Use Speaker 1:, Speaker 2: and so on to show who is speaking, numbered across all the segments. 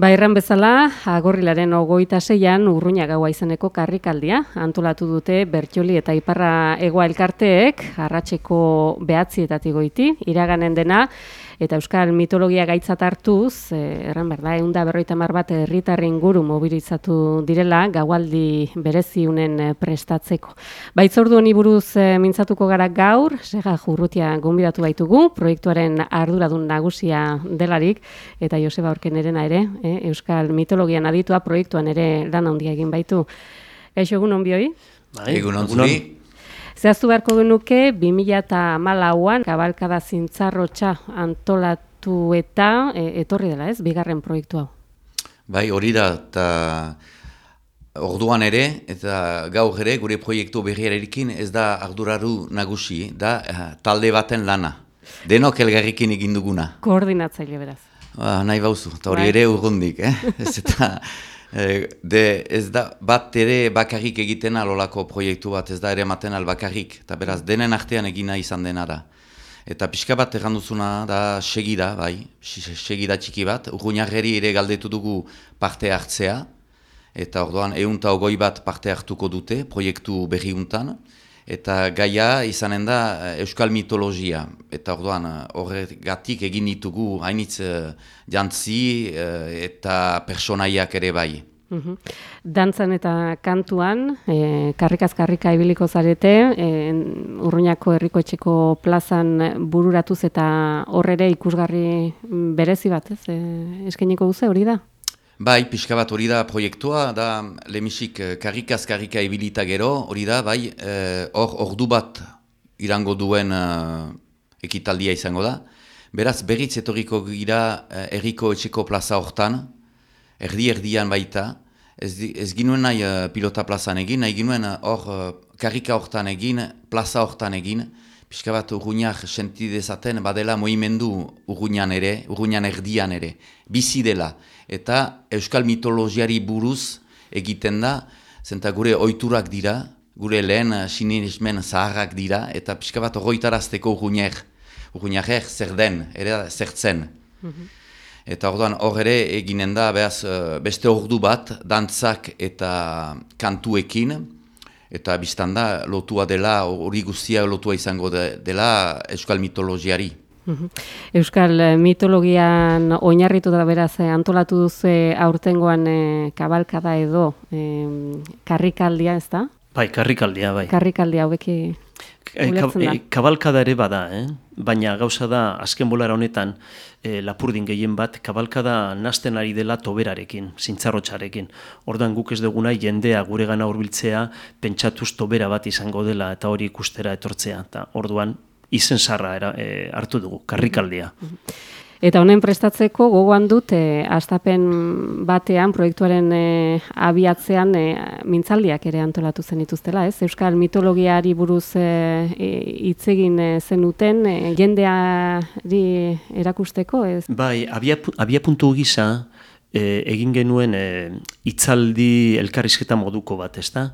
Speaker 1: Ba, erran bezala, agorrilaren ogoita zeian urruina gaua izeneko karrikaldia. Antolatu dute Bertjoli eta Iparra Egoa Elkarteek, arratseko behatzietatik goiti, iraganen dena, eta euskal mitologia gaitzat hartuz, eh, erran berda, egun da berroita mar bat herritarren guru mobilizatu direla, gaualdi bereziunen eh, prestatzeko. Baitzordu honi buruz eh, mintzatuko gara gaur, sega jurrutia gombidatu baitugu, proiektuaren arduradun nagusia delarik, eta Joseba Orken erena ere, eh, euskal mitologian aditua proiektuan ere lan handia egin baitu. Gaixo egun onbioi?
Speaker 2: Bai, egun.
Speaker 1: Zehaztu beharko genuke, 2008an kabalkada zintzarrotxa antolatu eta e, etorri dela ez, bigarren proiektu hau.
Speaker 2: Bai, hori da, eta orduan ere, eta gaur ere, gure proiektu berriarekin ez da arduraru nagusi, da uh, talde baten lana. Denok elgarrikin egin duguna.
Speaker 1: Koordinatzaile beraz.
Speaker 2: Ba, nahi bauzu, eta hori bai. ere urrundik, eh? ez eta... Eh, de, ez da bat ere bakarrik egiten alolako proiektu bat, ez da ere maten bakarrik, eta beraz denen artean egina izan dena da. Eta pixka bat erranduzuna da segida, bai, segida txiki bat, urruñarreri ere galdetu dugu parte hartzea, eta orduan eunta ogoi bat parte hartuko dute proiektu berri untan, eta gaia izanen da eh, euskal mitologia, eta orduan horregatik egin ditugu hainitz jantzi eta personaiak ere bai.
Speaker 1: Uhum. Dantzan eta kantuan, e, karrikaz karrika ibiliko zarete, e, urruñako herriko etxeko plazan bururatuz eta horrere ikusgarri berezi bat, ez? E, eskeniko guze hori da?
Speaker 2: Bai, pixka bat hori da proiektua, da lemisik karrikaz karrika ibilita gero, hori da, bai, hor e, ordu bat irango duen e, ekitaldia izango da. Beraz, berriz etoriko gira herriko etxeko plaza hortan, erdi-erdian baita, ez, ez ginuen nahi uh, pilota plazan egin, nahi ginuen eh, hor uh, karrika hortan egin, plaza hortan egin, pixka bat urruñak sentidezaten badela moimendu urruñan ere, urruñan erdian ere, bizi dela, eta euskal mitologiari buruz egiten da, zenta gure oiturak dira, gure lehen sinismen zaharrak dira, eta pixka bat horretarazteko urruñak, urruñak zer den, ere zertzen. Mm Eta orduan hor ere eginen da behaz, eh, beste ordu bat dantzak eta kantuekin. Eta biztan da lotua dela, hori guztia lotua izango dela euskal mitologiari.
Speaker 1: Mhm. Euskal mitologian oinarritu da beraz eh, antolatu duzu aurtengoan e, kabalkada edo e, karrikaldia ez da?
Speaker 3: Bai, karrikaldia, bai.
Speaker 1: Karrikaldia, hobeki
Speaker 3: E, kabalkada ere bada, eh? baina gauza da, azken bolara honetan, e, lapurdin gehien bat, kabalkada nasten ari dela toberarekin, zintzarrotxarekin. Ordan guk ez duguna jendea gure gana urbiltzea, pentsatuz tobera bat izango dela, eta hori ikustera etortzea. Eta orduan, izen zarra e, hartu dugu, karrikaldia. Mhm.
Speaker 1: Eta honen prestatzeko gogoan dut e, astapen batean proiektuaren e, abiatzean e, mintzaldiak ere antolatu zen ituztela, ez? Euskal mitologiari buruz hitz e, egin zenuten e, jendeari erakusteko, ez?
Speaker 3: Bai, abia, abia puntu gisa e, egin genuen e, itzaldi elkarrizketa moduko bat, ezta?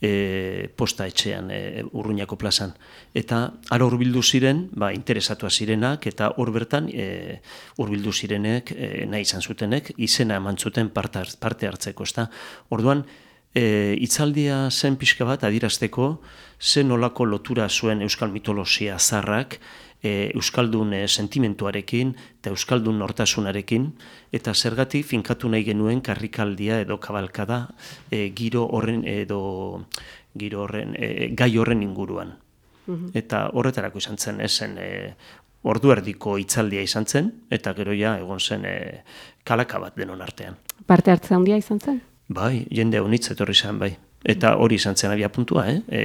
Speaker 3: E, posta etxean e, urruñako plazan. Eta ara urbildu ziren, ba, interesatua zirenak, eta hor bertan e, urbildu zirenek, e, nahi izan zutenek, izena eman zuten parte hartzeko. Ezta? Orduan, e, itzaldia zen pixka bat adirazteko, zen olako lotura zuen euskal mitologia zarrak, e, euskaldun e, sentimentuarekin eta euskaldun nortasunarekin eta zergati finkatu nahi genuen karrikaldia edo kabalkada e, giro horren edo giro horren e, gai horren inguruan. Mhm. Eta horretarako izan zen esen e, ordu erdiko itzaldia izan zen eta gero ja egon zen e, kalaka bat denon artean.
Speaker 1: Parte hartza handia izan zen?
Speaker 3: Bai, jende honitz etorri zen bai. Eta hori izan zen abia puntua, eh? E,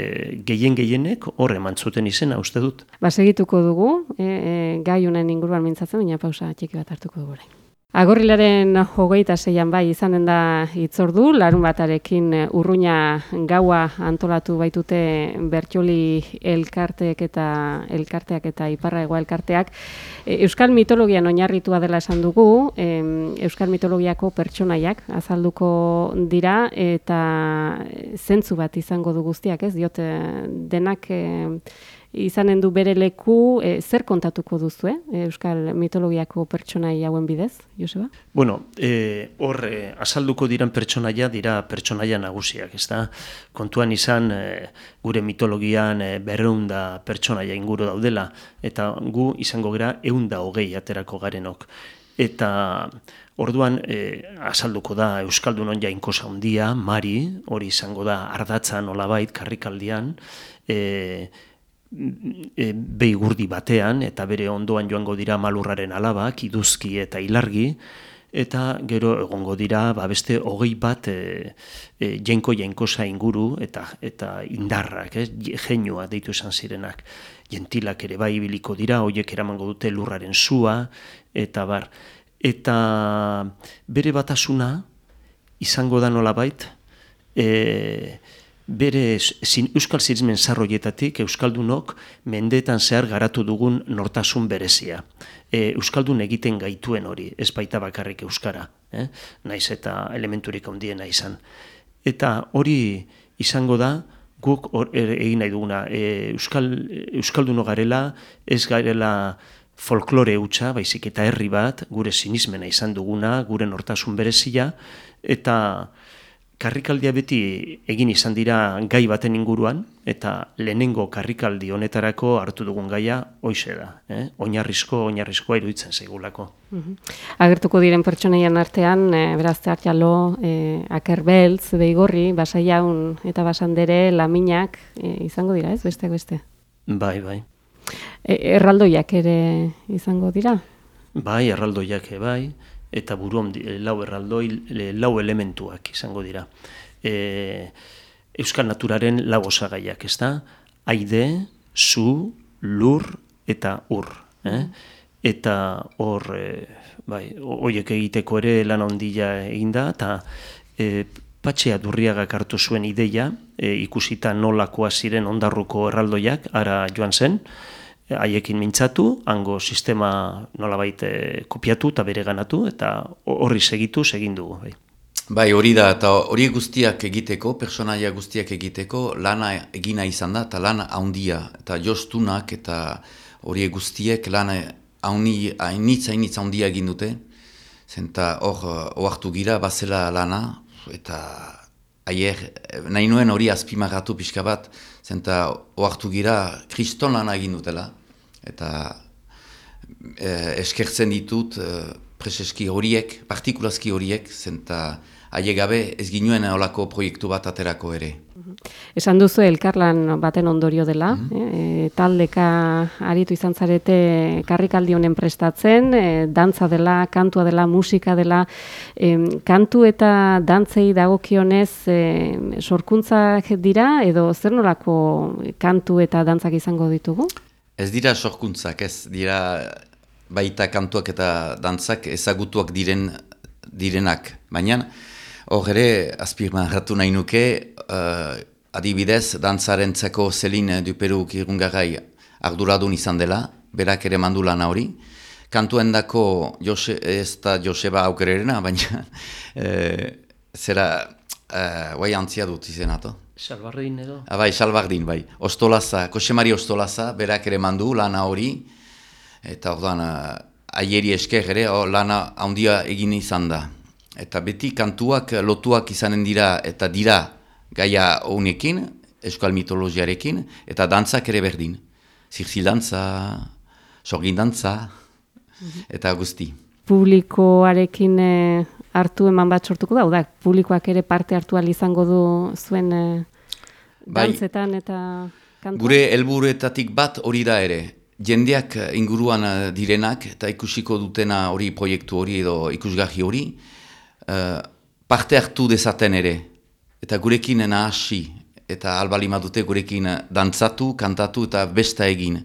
Speaker 3: gehien gehienek horre mantzuten izena uste dut.
Speaker 1: Ba, segituko dugu, e, e, gai honen inguruan mintzatzen, baina pausa txiki bat hartuko dugu orain. Agorrilaren hogeita zeian bai izanen da itzordu, larun batarekin eh, urruina gaua antolatu baitute bertxoli elkarteak eta elkarteak eta iparra egoa elkarteak. E, Euskal mitologian oinarritua dela esan dugu, Euskal mitologiako pertsonaiak azalduko dira eta zentzu bat izango du guztiak, ez? Diote denak izanen du bere leku, e, zer kontatuko duzu, eh? Euskal mitologiako pertsonai hauen bidez, Joseba?
Speaker 3: Bueno, e, hor, e, azalduko diran pertsonaia dira pertsonaia nagusiak, ez da? Kontuan izan, e, gure mitologian e, berreunda pertsonaia inguru daudela, eta gu izango gara eunda hogei aterako garenok. Eta orduan e, azalduko da Euskaldunon jainkosa handia, Mari, hori izango da ardatza nolabait karrikaldian, e, e, beigurdi batean, eta bere ondoan joango dira malurraren alabak, iduzki eta ilargi, eta gero egongo dira ba beste hogei bat e, e, jenko jainkosa inguru eta eta indarrak, ez, jenua deitu esan zirenak. Gentilak ere bai ibiliko dira, hoiek eramango dute lurraren sua, eta bar. Eta bere batasuna izango da nolabait, e, bere zin, Euskal Zirizmen zarroietatik Euskaldunok mendeetan zehar garatu dugun nortasun berezia. E, Euskaldun egiten gaituen hori, ez baita bakarrik Euskara, eh? naiz eta elementurik ondiena izan. Eta hori izango da, guk or, er, egin nahi duguna, e, Euskal, Euskalduno garela, ez garela folklore hutsa, baizik eta herri bat, gure sinismena izan duguna, gure nortasun berezia, eta karrikaldia beti egin izan dira gai baten inguruan, eta lehenengo karrikaldi honetarako hartu dugun gaia hoize da. Eh? Oinarrizko, oinarrizkoa iruditzen zaigulako.
Speaker 1: Mhm. Agertuko diren pertsoneian artean, e, beraz, teartxalo, e, akerbeltz, beigorri, basaiaun eta basandere, laminak, e, izango dira, ez, besteak beste?
Speaker 3: Bai, bai.
Speaker 1: E, erraldoiak ere izango dira?
Speaker 3: Bai, erraldoiak bai eta buru eh, lau erraldoi, lau elementuak izango dira. E, Euskal naturaren lau osagaiak, ez da? Aide, zu, lur eta ur. Eh? Eta hor, e, bai, oiek egiteko ere lan ondila eginda, eta e, patxea durriagak hartu zuen ideia, e, ikusita nolakoa ziren ondarruko erraldoiak, ara joan zen, haiekin mintzatu, hango sistema nolabait eh, kopiatu eta bere ganatu, eta horri segitu, segin dugu. Bai.
Speaker 2: bai, hori da, eta hori guztiak egiteko, personaia guztiak egiteko, lana egina izan da, eta lana haundia, eta jostunak, eta hori guztiek lana haundi, hainitza, hainitza haundia egin dute, zenta hor, oartu gira, bazela lana, eta aier, nahi nuen hori azpimagatu pixka bat, zenta oartu gira kriston lan egin dutela, eta e, eskertzen ditut e, preseski horiek, partikulazki horiek, zenta gabe ez ginuen olako proiektu bat aterako ere.
Speaker 1: Esan duzu elkarlan baten ondorio dela, mm -hmm. e, taldeka aritu izan zarete karrikaldi honen prestatzen, e, dantza dela, kantua dela, musika dela, e, kantu eta dantzei dagokionez e, sorkuntzak dira, edo zer nolako kantu eta dantzak izango ditugu?
Speaker 2: Ez dira sorkuntzak, ez dira baita kantuak eta dantzak ezagutuak diren direnak, baina hor ere azpirma ratu nahi nuke, uh, adibidez, dantzaren zeko zelin duperu kirungarai arduradun izan dela, berak ere mandu lan hori. Kantuen dako Jose, ez da Joseba aukererena, baina e, zera e, guai antzia dut izenato.
Speaker 3: Salbardin edo?
Speaker 2: Ah, bai, Salbardin, bai. Ostolaza, Kosemari Ostolaza, berak ere mandu lana hori, eta orduan, aieri esker ere, oh, lana handia egin izan da. Eta beti kantuak lotuak izanen dira, eta dira, gaia honekin, eskal mitologiarekin, eta dantzak ere berdin. Zirzilantza, sorgindantza, mhm. eta guzti.
Speaker 1: Publikoarekin e, hartu eman bat sortuko da, da, publikoak ere parte hartu izango du zuen e, dantzetan eta kantuak?
Speaker 2: Gure helburuetatik bat hori da ere. Jendeak inguruan direnak eta ikusiko dutena hori proiektu hori edo ikusgahi hori, uh, parte hartu dezaten ere eta gurekin nahasi, eta albalima dute gurekin dantzatu, kantatu eta besta egin.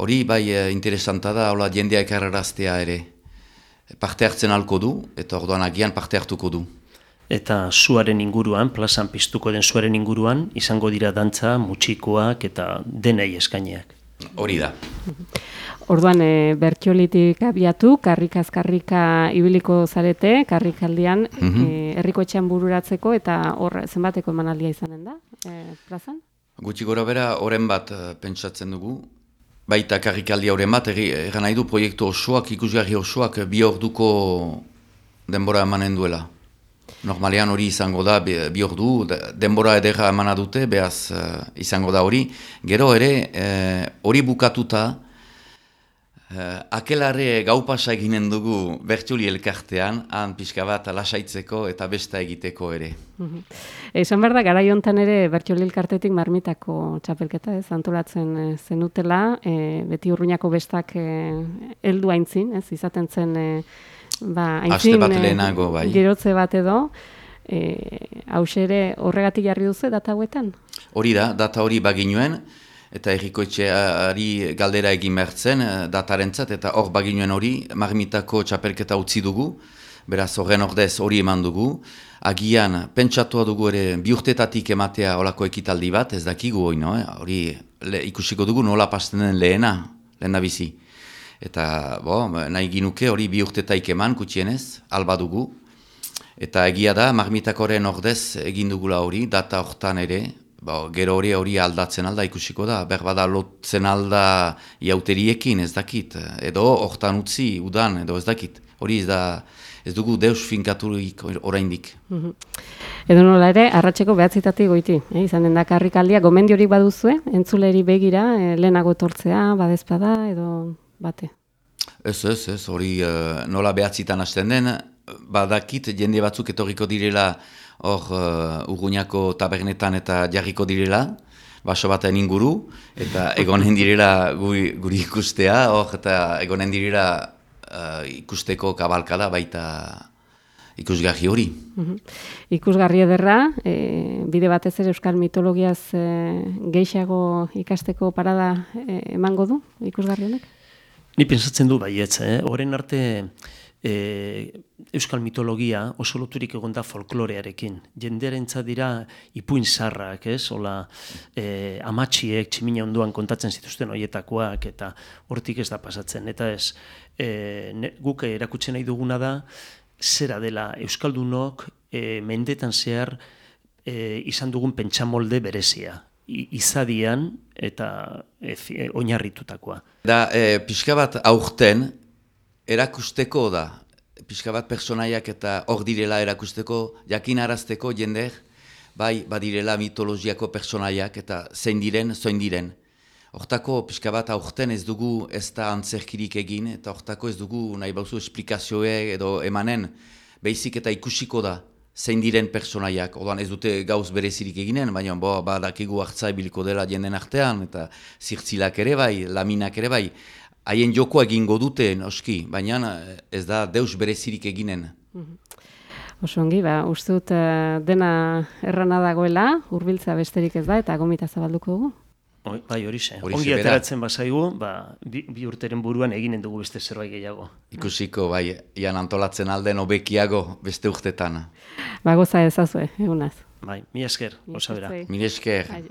Speaker 2: Hori bai eh, interesanta da, hola jendea ekarraraztea ere. Parte hartzen alko du, eta orduan agian parte hartuko du.
Speaker 3: Eta zuaren inguruan, plazan piztuko den zuaren inguruan, izango dira dantza, mutxikoak eta denei eskaineak.
Speaker 2: Hori da.
Speaker 1: Orduan, e, bertxolitik abiatu, karrikaz karrika ibiliko zarete, karrikaldian, mm -hmm. e, herriko etxean bururatzeko, eta hor zenbateko emanaldia izanen da, e, plazan?
Speaker 2: Gutxi gora bera, oren bat eh, pentsatzen dugu. Baita karrikaldi horren bat, egan nahi du proiektu osoak, ikusgarri osoak eh, bi orduko denbora emanen duela. Normalean hori izango da bi, ordu, de- denbora edera emana dute, behaz eh, izango da hori. Gero ere, eh, hori bukatuta, Uh, akelarre gau pasa eginen dugu bertxuli elkartean, han pixka bat lasaitzeko eta besta egiteko ere.
Speaker 1: Esan behar da, gara hontan ere Bertxoli elkartetik marmitako txapelketa, ez, antolatzen zenutela, eh, beti urruñako bestak heldu aintzin, ez, izaten zen, eh, ba, aintzin,
Speaker 2: Aste bat lehenago, bai.
Speaker 1: gerotze bat edo, eh, hause ere horregatik jarri duzu data hauetan?
Speaker 2: Hori da, data hori baginuen, eta errikoetxeari galdera egin bertzen eh, datarentzat, eta hor baginuen hori, marmitako txapelketa utzi dugu, beraz horren ordez hori eman dugu, agian pentsatua dugu ere bi urtetatik ematea olako ekitaldi bat, ez dakigu hori, no? eh? hori le, ikusiko dugu nola pasten den lehena, lehena bizi. Eta bo, nahi ginuke hori bi urtetaik eman kutxienez, alba dugu, Eta egia da, marmitakoren ordez egin dugula hori, data hortan ere, ba, gero hori hori aldatzen alda ikusiko da, berbada lotzen alda iauteriekin ez dakit, edo hortan utzi, udan, edo ez dakit. Hori ez da, ez dugu deus finkaturik oraindik.
Speaker 1: Edo nola ere, arratseko behatzitatik goiti, eh, izan den da karrikaldia, gomendiorik baduzue, entzuleri begira, eh, lehenago etortzea, badezpada, edo bate.
Speaker 2: Ez, ez, ez, hori eh, nola behatzitan hasten den, badakit jende batzuk etorriko direla hor uh, urguñako tabernetan eta jarriko direla, baso baten inguru, eta egonen direla guri, guri ikustea, hor eta egonen direla uh, ikusteko kabalkada baita ikusgarri hori.
Speaker 1: Mhm. Ikusgarri ederra, e, bide batez ere euskal mitologiaz e, gehiago ikasteko parada e, emango du ikusgarri honek?
Speaker 3: Ni pensatzen du baietz, eh? Horren arte e, euskal mitologia oso loturik egon da folklorearekin. Jendearentza dira ipuin zarrak, ez? Ola, e, amatxiek tximina onduan kontatzen zituzten hoietakoak eta hortik ez da pasatzen. Eta ez, e, ne, guk erakutsi nahi duguna da, zera dela Euskaldunok e, mendetan zehar e, izan dugun pentsamolde berezia. Izadian eta e, oinarritutakoa.
Speaker 2: Da, e, pixka bat aurten erakusteko da, pixka bat personaiak eta hor direla erakusteko, jakinarazteko jender, bai, badirela mitologiako personaiak eta zein diren, zoin diren. Hortako pixka bat aurten ez dugu ez da antzerkirik egin, eta hortako ez dugu nahi bauzu esplikazioe edo emanen, beizik eta ikusiko da zein diren personaiak. Orduan ez dute gauz berezirik eginen, baina bo, badakigu hartza ibiliko dela jenden artean, eta zirtzilak ere bai, laminak ere bai. Haien jokoa egingo dute, noski, baina eh, ez da deus berezirik eginen.
Speaker 1: Oso ongi, ba, uste dut eh, dena errana dagoela, hurbiltza besterik ez da, eta gomita zabalduko dugu.
Speaker 3: Oi, bai, hori xe. Ongi ateratzen bazaigu, ba, bi, bi urteren buruan eginen dugu beste zerbait gehiago.
Speaker 2: Ikusiko, bai, ian antolatzen alden obekiago beste urtetan.
Speaker 1: Ba, goza ezazue, egunaz.
Speaker 3: Bai, mi esker, osa bera.
Speaker 2: Mil esker.
Speaker 1: Aio.